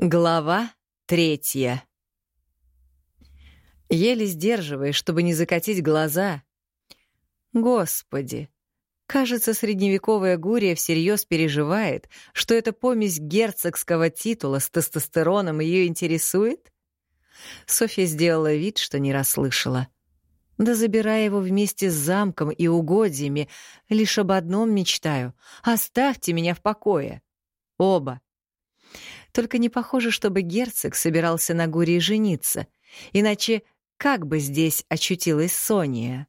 Глава третья. Еле сдерживаясь, чтобы не закатить глаза. Господи, кажется, средневековая Гурия всерьез переживает, что эта помесь герцогского титула с тестостероном ее интересует? Софья сделала вид, что не расслышала. Да забирая его вместе с замком и угодьями, лишь об одном мечтаю — оставьте меня в покое. Оба. Только не похоже, чтобы герцог собирался на Гурии жениться. Иначе как бы здесь очутилась Сония?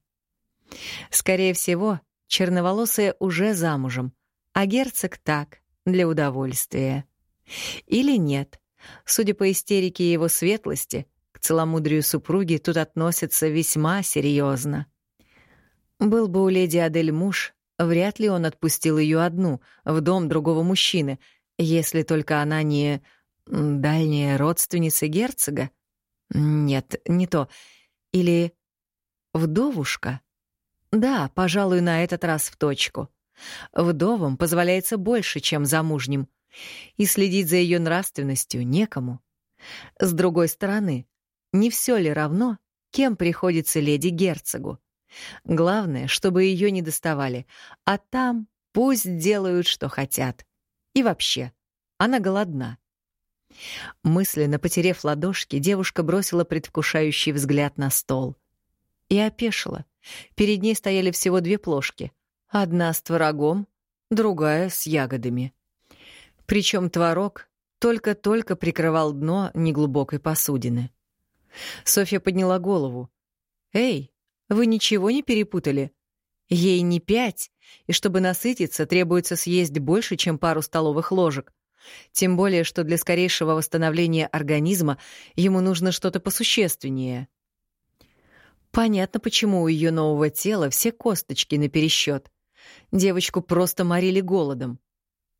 Скорее всего, черноволосая уже замужем, а герцог так, для удовольствия. Или нет. Судя по истерике его светлости, к целомудрию супруги тут относятся весьма серьезно. Был бы у леди Адель муж, вряд ли он отпустил ее одну в дом другого мужчины — если только она не дальняя родственница герцога? Нет, не то. Или вдовушка? Да, пожалуй, на этот раз в точку. Вдовам позволяется больше, чем замужним, и следить за ее нравственностью некому. С другой стороны, не все ли равно, кем приходится леди герцогу? Главное, чтобы ее не доставали, а там пусть делают, что хотят. И вообще, она голодна. Мысленно потерев ладошки, девушка бросила предвкушающий взгляд на стол. И опешила. Перед ней стояли всего две плошки. Одна с творогом, другая с ягодами. Причем творог только-только прикрывал дно неглубокой посудины. Софья подняла голову. «Эй, вы ничего не перепутали? Ей не пять, и чтобы насытиться, требуется съесть больше, чем пару столовых ложек. Тем более, что для скорейшего восстановления организма ему нужно что-то посущественнее. Понятно, почему у ее нового тела все косточки напересчет. Девочку просто морили голодом.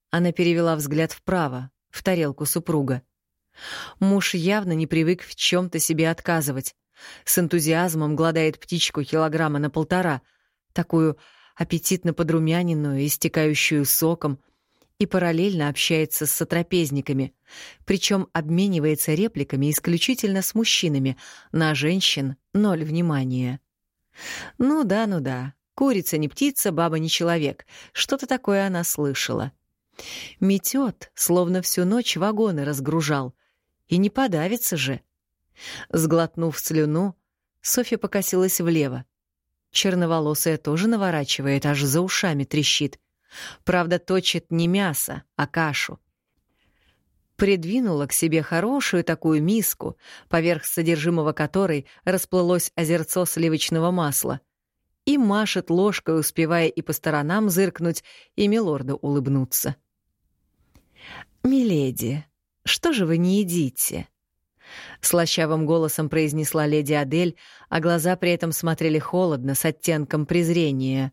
Она перевела взгляд вправо, в тарелку супруга. Муж явно не привык в чем-то себе отказывать. С энтузиазмом гладает птичку килограмма на полтора, такую аппетитно подрумяненную, истекающую соком, и параллельно общается с сотрапезниками, причем обменивается репликами исключительно с мужчинами, на женщин — ноль внимания. Ну да, ну да, курица не птица, баба не человек, что-то такое она слышала. Метет, словно всю ночь вагоны разгружал, и не подавится же. Сглотнув слюну, Софья покосилась влево. Черноволосая тоже наворачивает, аж за ушами трещит. Правда, точит не мясо, а кашу. Придвинула к себе хорошую такую миску, поверх содержимого которой расплылось озерцо сливочного масла, и машет ложкой, успевая и по сторонам зыркнуть, и милорду улыбнуться. «Миледи, что же вы не едите?» Слащавым голосом произнесла леди Адель, а глаза при этом смотрели холодно, с оттенком презрения.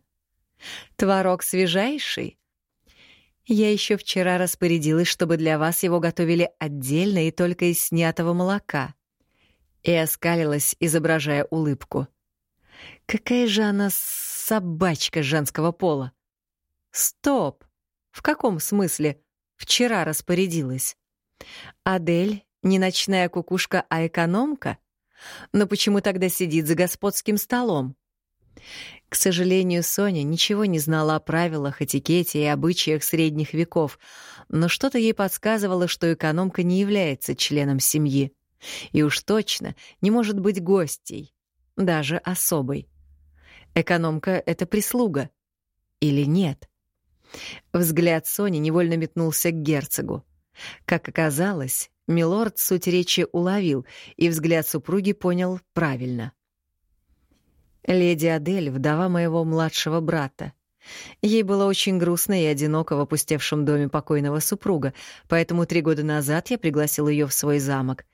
«Творог свежайший?» «Я еще вчера распорядилась, чтобы для вас его готовили отдельно и только из снятого молока». И оскалилась, изображая улыбку. «Какая же она собачка женского пола!» «Стоп! В каком смысле вчера распорядилась?» Адель не ночная кукушка, а экономка? Но почему тогда сидит за господским столом? К сожалению, Соня ничего не знала о правилах, этикете и обычаях средних веков, но что-то ей подсказывало, что экономка не является членом семьи. И уж точно не может быть гостей, даже особой. Экономка — это прислуга. Или нет? Взгляд Сони невольно метнулся к герцогу. Как оказалось, Милорд суть речи уловил, и взгляд супруги понял правильно. Леди Адель — вдова моего младшего брата. Ей было очень грустно и одиноко в опустевшем доме покойного супруга, поэтому три года назад я пригласил ее в свой замок.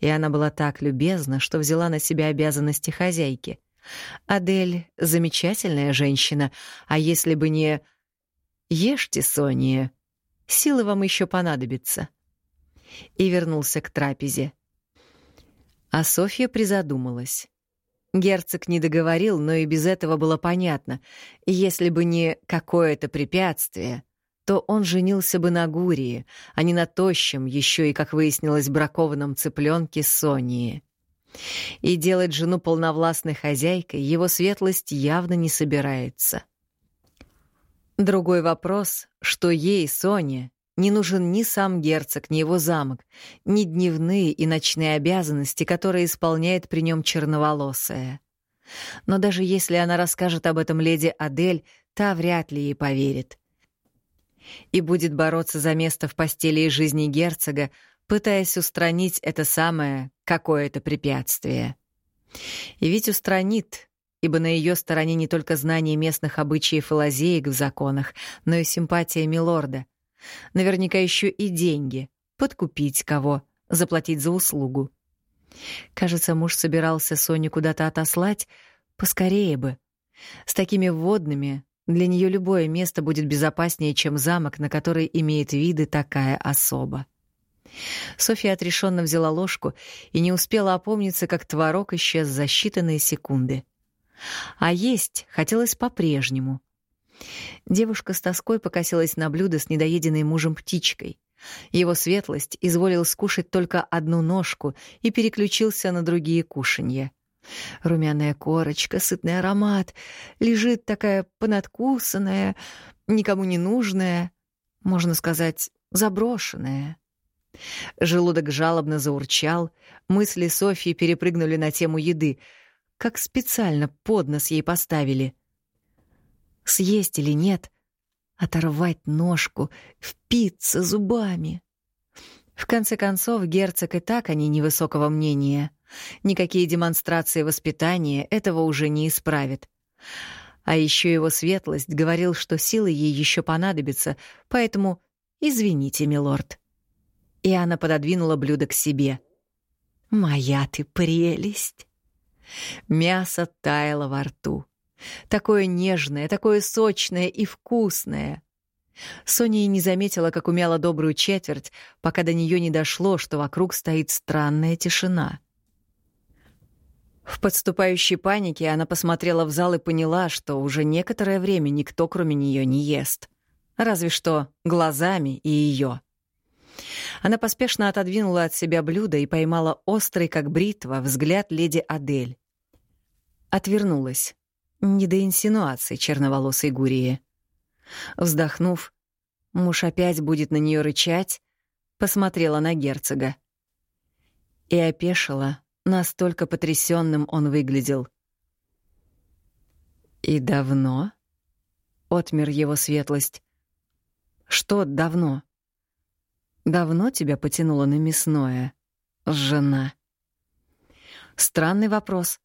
И она была так любезна, что взяла на себя обязанности хозяйки. Адель — замечательная женщина, а если бы не... Ешьте, Сония, силы вам еще понадобятся и вернулся к трапезе. А Софья призадумалась. Герцог не договорил, но и без этого было понятно. Если бы не какое-то препятствие, то он женился бы на Гурии, а не на тощем, еще и, как выяснилось, бракованном цыпленке Сонии. И делать жену полновластной хозяйкой его светлость явно не собирается. Другой вопрос, что ей, Соне, не нужен ни сам герцог, ни его замок, ни дневные и ночные обязанности, которые исполняет при нем черноволосая. Но даже если она расскажет об этом леди Адель, та вряд ли ей поверит. И будет бороться за место в постели и жизни герцога, пытаясь устранить это самое какое-то препятствие. И ведь устранит, ибо на ее стороне не только знание местных обычаев и лазеек в законах, но и симпатия милорда. Наверняка еще и деньги. Подкупить кого, заплатить за услугу. Кажется, муж собирался Соню куда-то отослать, поскорее бы. С такими водными для нее любое место будет безопаснее, чем замок, на который имеет виды такая особа. Софья отрешенно взяла ложку и не успела опомниться, как творог исчез за считанные секунды. А есть хотелось по-прежнему. Девушка с тоской покосилась на блюдо с недоеденной мужем птичкой. Его светлость изволил скушать только одну ножку и переключился на другие кушанья. Румяная корочка, сытный аромат, лежит такая понадкусанная, никому не нужная, можно сказать, заброшенная. Желудок жалобно заурчал, мысли Софьи перепрыгнули на тему еды, как специально под нос ей поставили. Съесть или нет, оторвать ножку, впиться зубами. В конце концов, герцог и так они невысокого мнения. Никакие демонстрации воспитания этого уже не исправят. А еще его светлость говорил, что силы ей еще понадобятся, поэтому извините, милорд. И она пододвинула блюдо к себе. «Моя ты прелесть!» Мясо таяло во рту. Такое нежное, такое сочное и вкусное. Соня и не заметила, как умяла добрую четверть, пока до нее не дошло, что вокруг стоит странная тишина. В подступающей панике она посмотрела в зал и поняла, что уже некоторое время никто, кроме нее, не ест. Разве что глазами и ее. Она поспешно отодвинула от себя блюдо и поймала острый, как бритва, взгляд леди Адель. Отвернулась. Не до инсинуаций черноволосой Гурии. Вздохнув, муж опять будет на нее рычать, посмотрела на герцога. И опешила, настолько потрясенным он выглядел. «И давно?» — отмер его светлость. «Что давно?» «Давно тебя потянуло на мясное, жена?» Странный вопрос.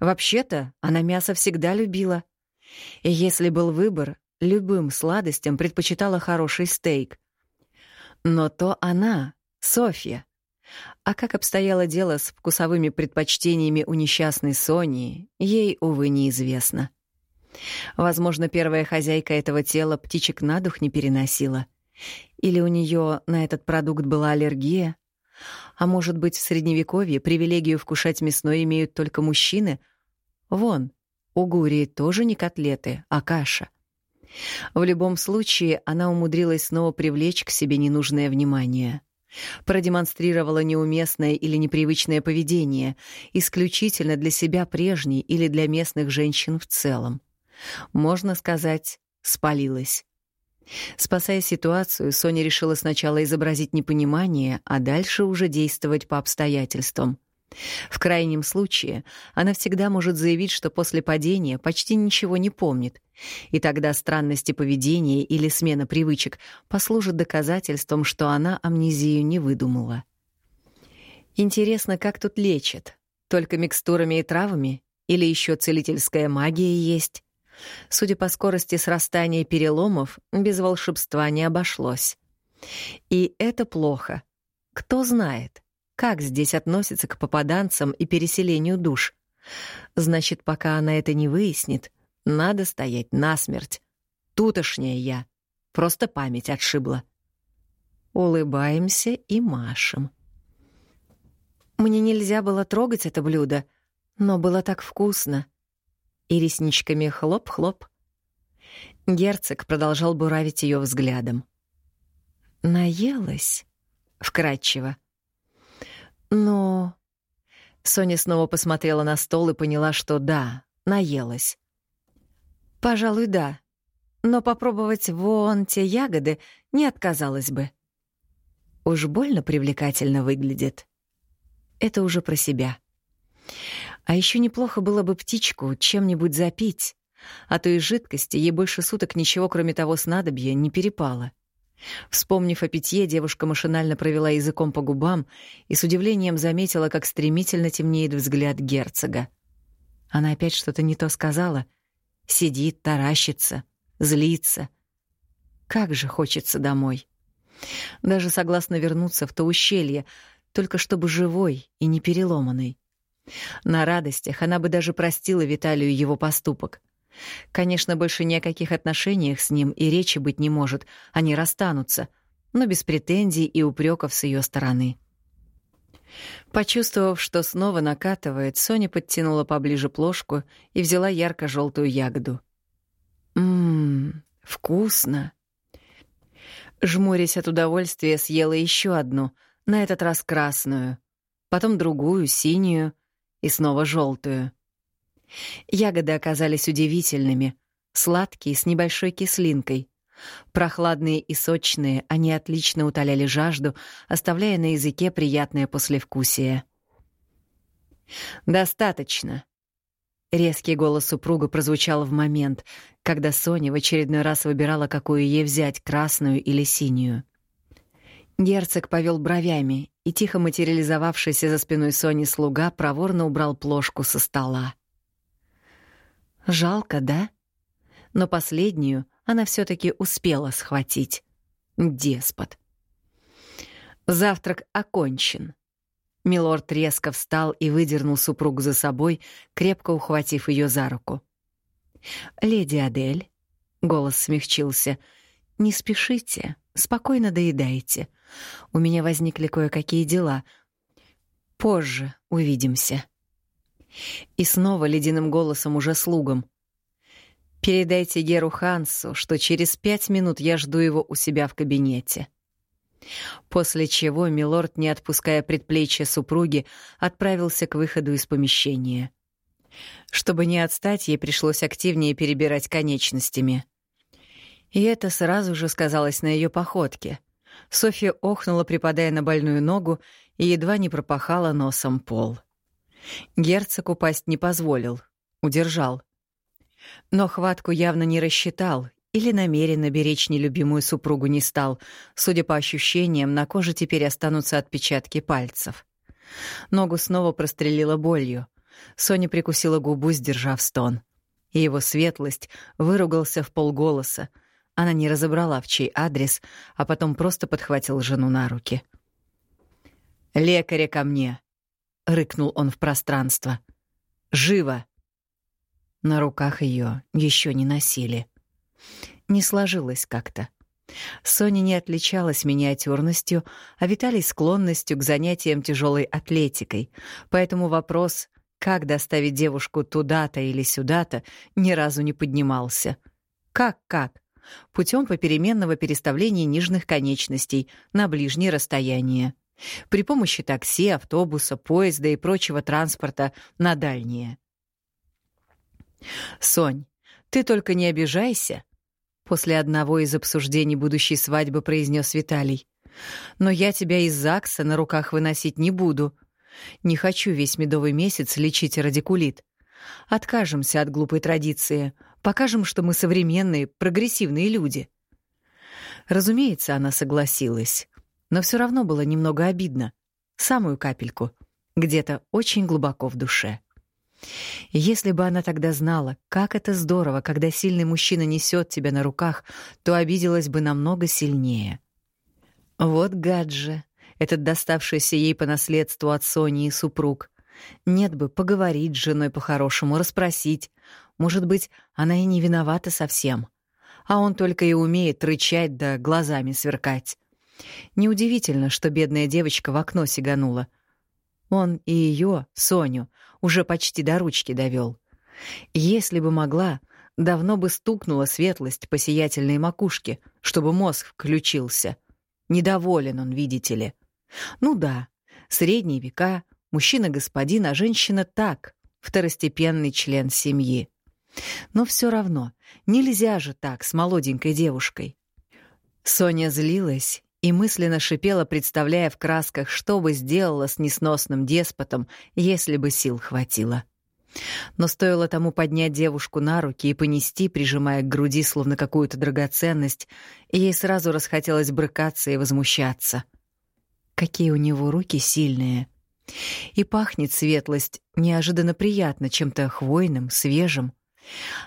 Вообще-то она мясо всегда любила. И если был выбор, любым сладостям предпочитала хороший стейк. Но то она, Софья. А как обстояло дело с вкусовыми предпочтениями у несчастной Сони, ей, увы, неизвестно. Возможно, первая хозяйка этого тела птичек на дух не переносила. Или у нее на этот продукт была аллергия, а может быть, в Средневековье привилегию вкушать мясное имеют только мужчины? Вон, у Гурии тоже не котлеты, а каша. В любом случае, она умудрилась снова привлечь к себе ненужное внимание. Продемонстрировала неуместное или непривычное поведение, исключительно для себя прежней или для местных женщин в целом. Можно сказать, спалилась. Спасая ситуацию, Соня решила сначала изобразить непонимание, а дальше уже действовать по обстоятельствам. В крайнем случае, она всегда может заявить, что после падения почти ничего не помнит, и тогда странности поведения или смена привычек послужат доказательством, что она амнезию не выдумала. Интересно, как тут лечат? Только микстурами и травами? Или еще целительская магия есть? Судя по скорости срастания переломов, без волшебства не обошлось. И это плохо. Кто знает, как здесь относятся к попаданцам и переселению душ. Значит, пока она это не выяснит, надо стоять насмерть. Тутошняя я. Просто память отшибла. Улыбаемся и машем. Мне нельзя было трогать это блюдо, но было так вкусно и ресничками хлоп-хлоп. Герцог продолжал буравить ее взглядом. «Наелась?» — вкратчиво. «Но...» Соня снова посмотрела на стол и поняла, что да, наелась. «Пожалуй, да. Но попробовать вон те ягоды не отказалась бы. Уж больно привлекательно выглядит. Это уже про себя. А еще неплохо было бы птичку чем-нибудь запить, а то из жидкости ей больше суток ничего, кроме того снадобья, не перепало. Вспомнив о питье, девушка машинально провела языком по губам и с удивлением заметила, как стремительно темнеет взгляд герцога. Она опять что-то не то сказала. Сидит, таращится, злится. Как же хочется домой. Даже согласна вернуться в то ущелье, только чтобы живой и не переломанной. На радостях она бы даже простила Виталию его поступок. Конечно, больше ни о каких отношениях с ним и речи быть не может, они расстанутся, но без претензий и упреков с ее стороны. Почувствовав, что снова накатывает, Соня подтянула поближе плошку и взяла ярко-желтую ягоду. Ммм, вкусно. Жмурясь от удовольствия, съела еще одну, на этот раз красную, потом другую, синюю и снова желтую. Ягоды оказались удивительными, сладкие, с небольшой кислинкой. Прохладные и сочные, они отлично утоляли жажду, оставляя на языке приятное послевкусие. «Достаточно», Резкий голос супруга прозвучал в момент, когда Соня в очередной раз выбирала, какую ей взять, красную или синюю. Герцог повел бровями, и тихо материализовавшийся за спиной Сони слуга проворно убрал плошку со стола. Жалко, да? Но последнюю она все таки успела схватить. Деспот. Завтрак окончен. Милорд резко встал и выдернул супругу за собой, крепко ухватив ее за руку. «Леди Адель», — голос смягчился, — «не спешите, спокойно доедайте. У меня возникли кое-какие дела. Позже увидимся». И снова ледяным голосом уже слугам. «Передайте Геру Хансу, что через пять минут я жду его у себя в кабинете». После чего милорд, не отпуская предплечья супруги, отправился к выходу из помещения. Чтобы не отстать, ей пришлось активнее перебирать конечностями. И это сразу же сказалось на ее походке. Софья охнула, припадая на больную ногу, и едва не пропахала носом пол. Герцог упасть не позволил, удержал. Но хватку явно не рассчитал или намеренно беречь нелюбимую супругу не стал. Судя по ощущениям, на коже теперь останутся отпечатки пальцев. Ногу снова прострелила болью. Соня прикусила губу, сдержав стон. И его светлость выругался в полголоса. Она не разобрала, в чей адрес, а потом просто подхватил жену на руки. «Лекаря ко мне!» — рыкнул он в пространство. «Живо!» На руках ее еще не носили. Не сложилось как-то. Соня не отличалась миниатюрностью, а Виталий — склонностью к занятиям тяжелой атлетикой, поэтому вопрос, как доставить девушку туда-то или сюда-то, ни разу не поднимался. Как-как? Путем попеременного переставления нижних конечностей на ближние расстояния. При помощи такси, автобуса, поезда и прочего транспорта на дальние. «Сонь, ты только не обижайся», после одного из обсуждений будущей свадьбы произнес Виталий. Но я тебя из ЗАГСа на руках выносить не буду. Не хочу весь медовый месяц лечить радикулит. Откажемся от глупой традиции, покажем, что мы современные, прогрессивные люди. Разумеется, она согласилась, но все равно было немного обидно. Самую капельку, где-то очень глубоко в душе. Если бы она тогда знала, как это здорово, когда сильный мужчина несет тебя на руках, то обиделась бы намного сильнее. Вот гад же, этот доставшийся ей по наследству от Сони и супруг. Нет бы поговорить с женой по-хорошему, расспросить. Может быть, она и не виновата совсем. А он только и умеет рычать да глазами сверкать. Неудивительно, что бедная девочка в окно сиганула. Он и ее, Соню, уже почти до ручки довел. Если бы могла, Давно бы стукнула светлость по сиятельной макушке, чтобы мозг включился. Недоволен он, видите ли. Ну да, средние века, мужчина-господин, а женщина так, второстепенный член семьи. Но все равно, нельзя же так с молоденькой девушкой. Соня злилась и мысленно шипела, представляя в красках, что бы сделала с несносным деспотом, если бы сил хватило. Но стоило тому поднять девушку на руки и понести, прижимая к груди словно какую-то драгоценность, ей сразу расхотелось брыкаться и возмущаться. Какие у него руки сильные. И пахнет светлость неожиданно приятно чем-то хвойным, свежим.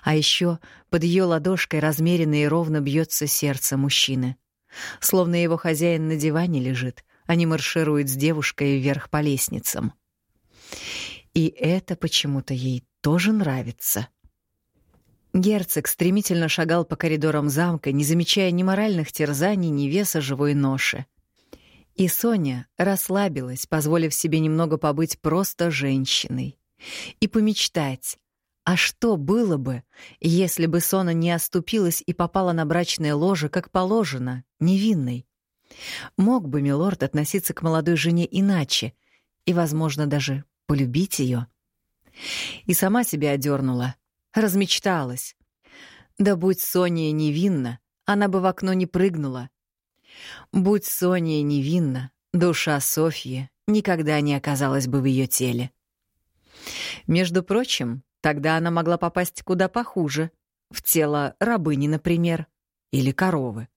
А еще под ее ладошкой размеренно и ровно бьется сердце мужчины. Словно его хозяин на диване лежит, а не марширует с девушкой вверх по лестницам. И это почему-то ей тоже нравится. Герцог стремительно шагал по коридорам замка, не замечая ни моральных терзаний, ни веса живой ноши. И Соня расслабилась, позволив себе немного побыть просто женщиной. И помечтать, а что было бы, если бы Сона не оступилась и попала на брачное ложе, как положено, невинной? Мог бы милорд относиться к молодой жене иначе и, возможно, даже полюбить ее? И сама себя одернула, размечталась. Да будь Соня невинна, она бы в окно не прыгнула. Будь Соня невинна, душа Софьи никогда не оказалась бы в ее теле. Между прочим, Тогда она могла попасть куда похуже. В тело рабыни, например, или коровы.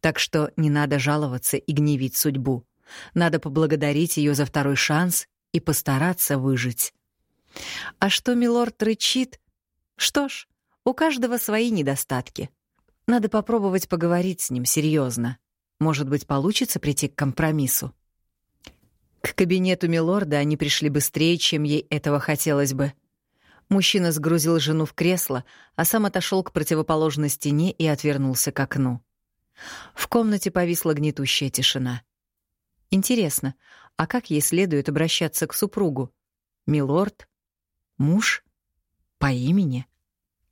Так что не надо жаловаться и гневить судьбу. Надо поблагодарить ее за второй шанс и постараться выжить. А что милорд рычит? Что ж, у каждого свои недостатки. Надо попробовать поговорить с ним серьезно. Может быть, получится прийти к компромиссу. К кабинету милорда они пришли быстрее, чем ей этого хотелось бы. Мужчина сгрузил жену в кресло, а сам отошел к противоположной стене и отвернулся к окну. В комнате повисла гнетущая тишина. Интересно, а как ей следует обращаться к супругу? Милорд? Муж? По имени?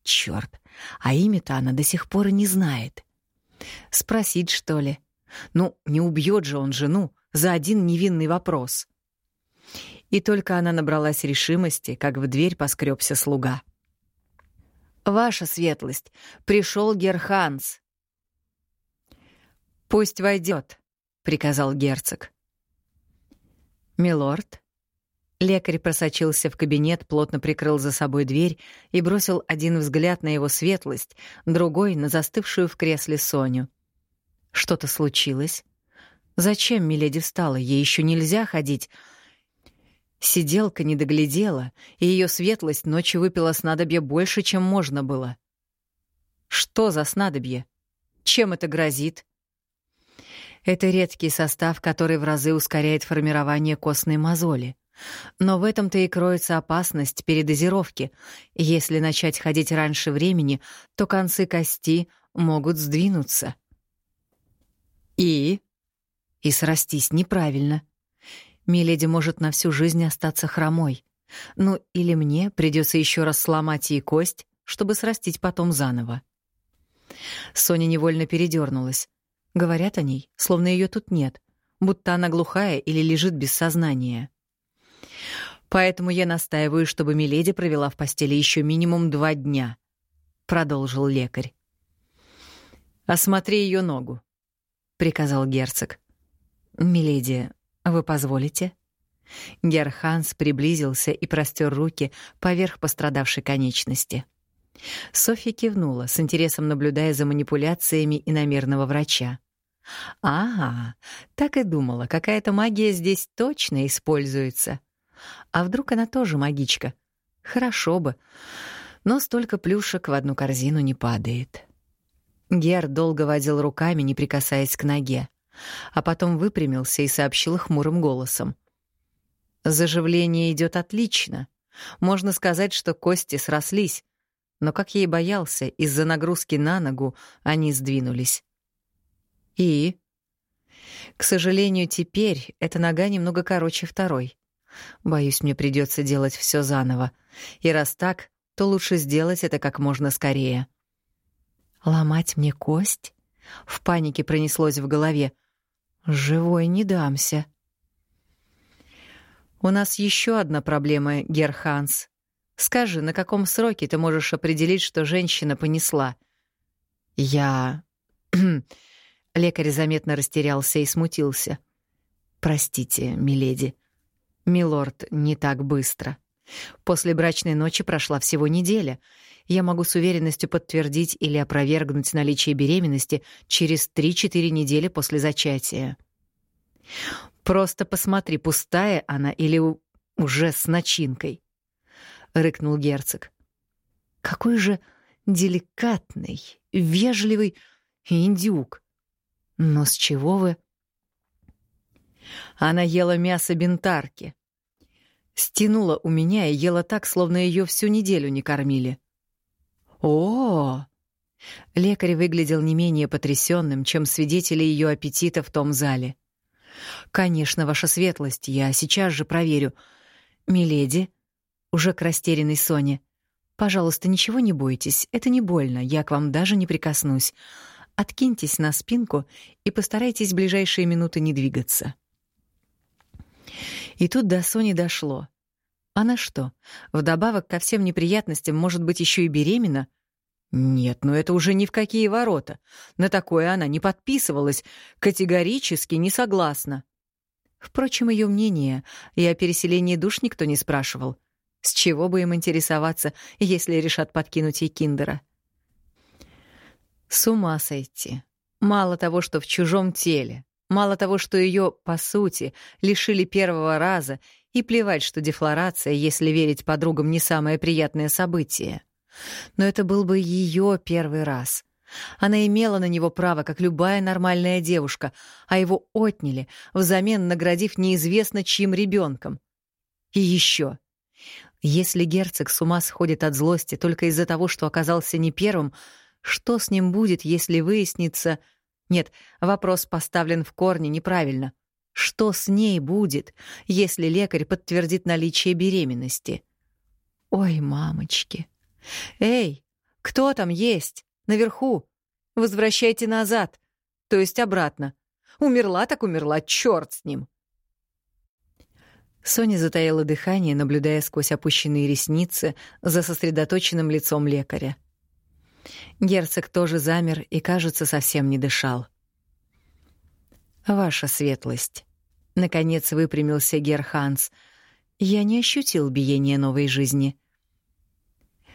Черт, а имя-то она до сих пор и не знает. Спросить, что ли? Ну, не убьет же он жену за один невинный вопрос. И только она набралась решимости, как в дверь поскребся слуга. «Ваша светлость, пришел Герханс». «Пусть войдет», — приказал герцог. «Милорд». Лекарь просочился в кабинет, плотно прикрыл за собой дверь и бросил один взгляд на его светлость, другой — на застывшую в кресле Соню. Что-то случилось? Зачем Миледи встала? Ей еще нельзя ходить, Сиделка не доглядела, и ее светлость ночью выпила снадобье больше, чем можно было. Что за снадобье? Чем это грозит? Это редкий состав, который в разы ускоряет формирование костной мозоли. Но в этом-то и кроется опасность передозировки. Если начать ходить раньше времени, то концы кости могут сдвинуться. И? И срастись неправильно. Миледи может на всю жизнь остаться хромой. Ну, или мне придется еще раз сломать ей кость, чтобы срастить потом заново. Соня невольно передернулась. Говорят о ней, словно ее тут нет, будто она глухая или лежит без сознания. Поэтому я настаиваю, чтобы Миледи провела в постели еще минимум два дня, продолжил лекарь. Осмотри ее ногу, приказал герцог. Миледи, «Вы позволите?» Герханс приблизился и простер руки поверх пострадавшей конечности. Софья кивнула, с интересом наблюдая за манипуляциями иномерного врача. «Ага, так и думала, какая-то магия здесь точно используется. А вдруг она тоже магичка? Хорошо бы, но столько плюшек в одну корзину не падает». Гер долго водил руками, не прикасаясь к ноге а потом выпрямился и сообщил хмурым голосом. «Заживление идет отлично. Можно сказать, что кости срослись, но, как я и боялся, из-за нагрузки на ногу они сдвинулись. И? К сожалению, теперь эта нога немного короче второй. Боюсь, мне придется делать все заново. И раз так, то лучше сделать это как можно скорее. Ломать мне кость? В панике пронеслось в голове. Живой не дамся. У нас еще одна проблема, Герханс. Скажи, на каком сроке ты можешь определить, что женщина понесла? Я... Лекарь заметно растерялся и смутился. Простите, миледи. Милорд, не так быстро. После брачной ночи прошла всего неделя. Я могу с уверенностью подтвердить или опровергнуть наличие беременности через 3-4 недели после зачатия. Просто посмотри, пустая она или уже с начинкой, рыкнул герцог. Какой же деликатный, вежливый индюк. Но с чего вы? Она ела мясо бентарки, стянула у меня и ела так, словно ее всю неделю не кормили. О! Лекарь выглядел не менее потрясенным, чем свидетели ее аппетита в том зале. Конечно, ваша светлость, я сейчас же проверю. Миледи, уже к растерянной Соне. Пожалуйста, ничего не бойтесь, это не больно, я к вам даже не прикоснусь. Откиньтесь на спинку и постарайтесь в ближайшие минуты не двигаться. И тут до Сони дошло. Она что, вдобавок ко всем неприятностям, может быть, еще и беременна? Нет, ну это уже ни в какие ворота. На такое она не подписывалась, категорически не согласна. Впрочем, ее мнение и о переселении душ никто не спрашивал. С чего бы им интересоваться, если решат подкинуть ей киндера? С ума сойти. Мало того, что в чужом теле, Мало того, что ее, по сути, лишили первого раза, и плевать, что дефлорация, если верить подругам, не самое приятное событие. Но это был бы ее первый раз. Она имела на него право, как любая нормальная девушка, а его отняли, взамен наградив неизвестно чьим ребенком. И еще. Если герцог с ума сходит от злости только из-за того, что оказался не первым, что с ним будет, если выяснится, нет, вопрос поставлен в корне неправильно. Что с ней будет, если лекарь подтвердит наличие беременности? Ой, мамочки. Эй, кто там есть? Наверху. Возвращайте назад. То есть обратно. Умерла так умерла, черт с ним. Соня затаила дыхание, наблюдая сквозь опущенные ресницы за сосредоточенным лицом лекаря. Герцог тоже замер и, кажется, совсем не дышал. «Ваша светлость», — наконец выпрямился Герханс, — «я не ощутил биения новой жизни».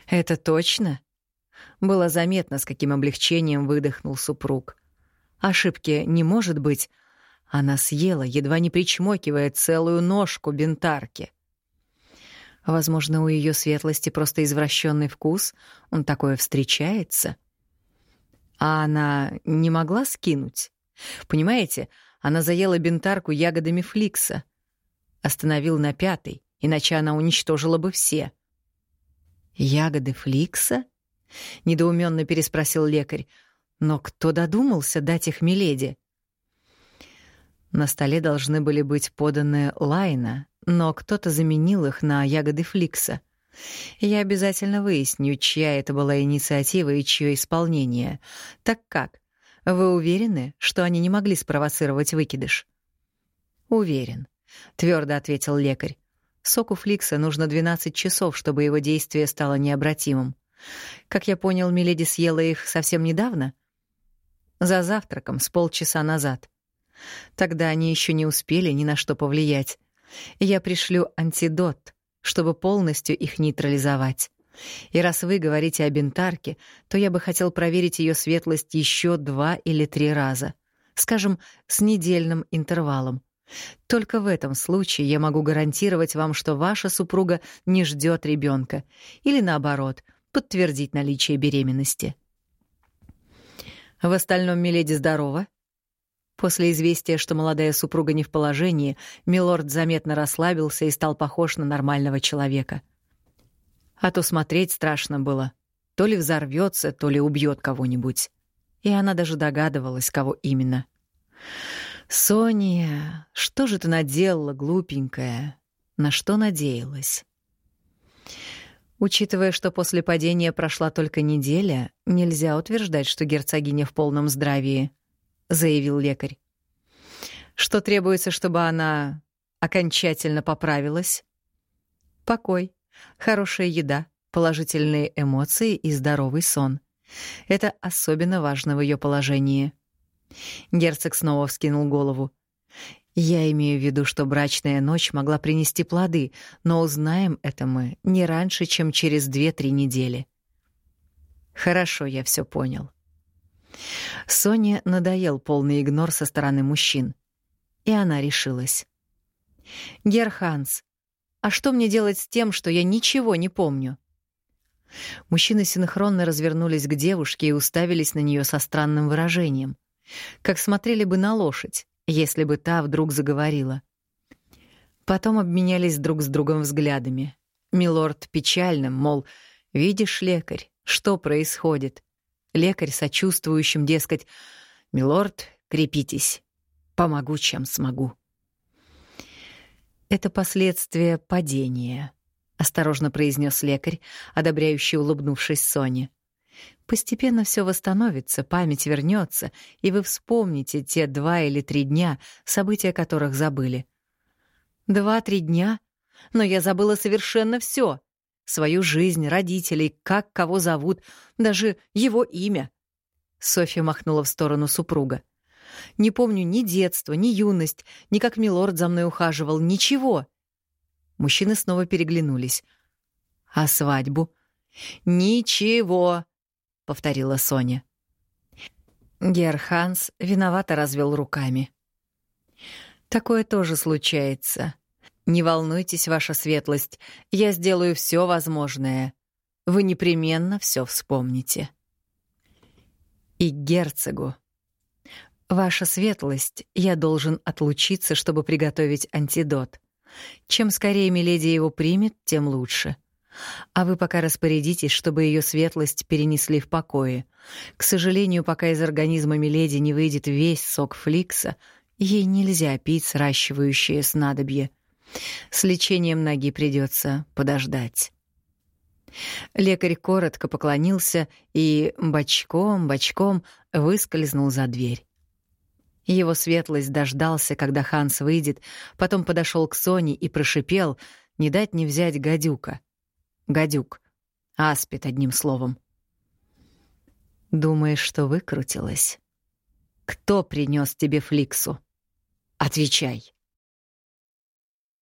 «Это точно?» Было заметно, с каким облегчением выдохнул супруг. «Ошибки не может быть. Она съела, едва не причмокивая, целую ножку бентарки». Возможно, у ее светлости просто извращенный вкус, он такое встречается. А она не могла скинуть? Понимаете, она заела бентарку ягодами фликса. Остановил на пятой, иначе она уничтожила бы все. «Ягоды фликса?» — недоуменно переспросил лекарь. «Но кто додумался дать их Миледи?» На столе должны были быть поданы лайна, но кто-то заменил их на ягоды фликса. Я обязательно выясню, чья это была инициатива и чье исполнение. Так как? Вы уверены, что они не могли спровоцировать выкидыш? Уверен, твердо ответил лекарь. Соку фликса нужно 12 часов, чтобы его действие стало необратимым. Как я понял, Миледи съела их совсем недавно? За завтраком, с полчаса назад. Тогда они еще не успели ни на что повлиять. Я пришлю антидот, чтобы полностью их нейтрализовать. И раз вы говорите о бентарке, то я бы хотел проверить ее светлость еще два или три раза. Скажем, с недельным интервалом. Только в этом случае я могу гарантировать вам, что ваша супруга не ждет ребенка, или наоборот, подтвердить наличие беременности. В остальном Миледи здорова? После известия, что молодая супруга не в положении, милорд заметно расслабился и стал похож на нормального человека. А то смотреть страшно было. То ли взорвется, то ли убьет кого-нибудь. И она даже догадывалась, кого именно. «Соня, что же ты наделала, глупенькая? На что надеялась?» Учитывая, что после падения прошла только неделя, нельзя утверждать, что герцогиня в полном здравии, заявил лекарь. Что требуется, чтобы она окончательно поправилась? Покой, хорошая еда, положительные эмоции и здоровый сон. Это особенно важно в ее положении. Герцог снова вскинул голову. Я имею в виду, что брачная ночь могла принести плоды, но узнаем это мы не раньше, чем через две-три недели. Хорошо, я все понял. Соне надоел полный игнор со стороны мужчин, и она решилась. Герханс, а что мне делать с тем, что я ничего не помню? Мужчины синхронно развернулись к девушке и уставились на нее со странным выражением, как смотрели бы на лошадь если бы та вдруг заговорила. Потом обменялись друг с другом взглядами. Милорд печальным, мол, «Видишь, лекарь, что происходит?» Лекарь сочувствующим, дескать, «Милорд, крепитесь, помогу, чем смогу». «Это последствия падения», — осторожно произнес лекарь, одобряющий улыбнувшись Соне. Постепенно все восстановится, память вернется, и вы вспомните те два или три дня, события которых забыли. Два-три дня? Но я забыла совершенно все: Свою жизнь, родителей, как кого зовут, даже его имя. Софья махнула в сторону супруга. Не помню ни детства, ни юность, ни как милорд за мной ухаживал, ничего. Мужчины снова переглянулись. А свадьбу? Ничего повторила Соня. Герханс виновато развел руками. Такое тоже случается. Не волнуйтесь, ваша светлость, я сделаю все возможное. Вы непременно все вспомните. И герцогу. Ваша светлость, я должен отлучиться, чтобы приготовить антидот. Чем скорее миледи его примет, тем лучше. А вы пока распорядитесь, чтобы ее светлость перенесли в покое. К сожалению, пока из организма Миледи не выйдет весь сок фликса, ей нельзя пить сращивающее снадобье. С лечением ноги придется подождать. Лекарь коротко поклонился и бочком-бочком выскользнул за дверь. Его светлость дождался, когда Ханс выйдет, потом подошел к Соне и прошипел, не дать не взять гадюка — Гадюк. Аспид, одним словом. Думаешь, что выкрутилась? Кто принес тебе фликсу? Отвечай.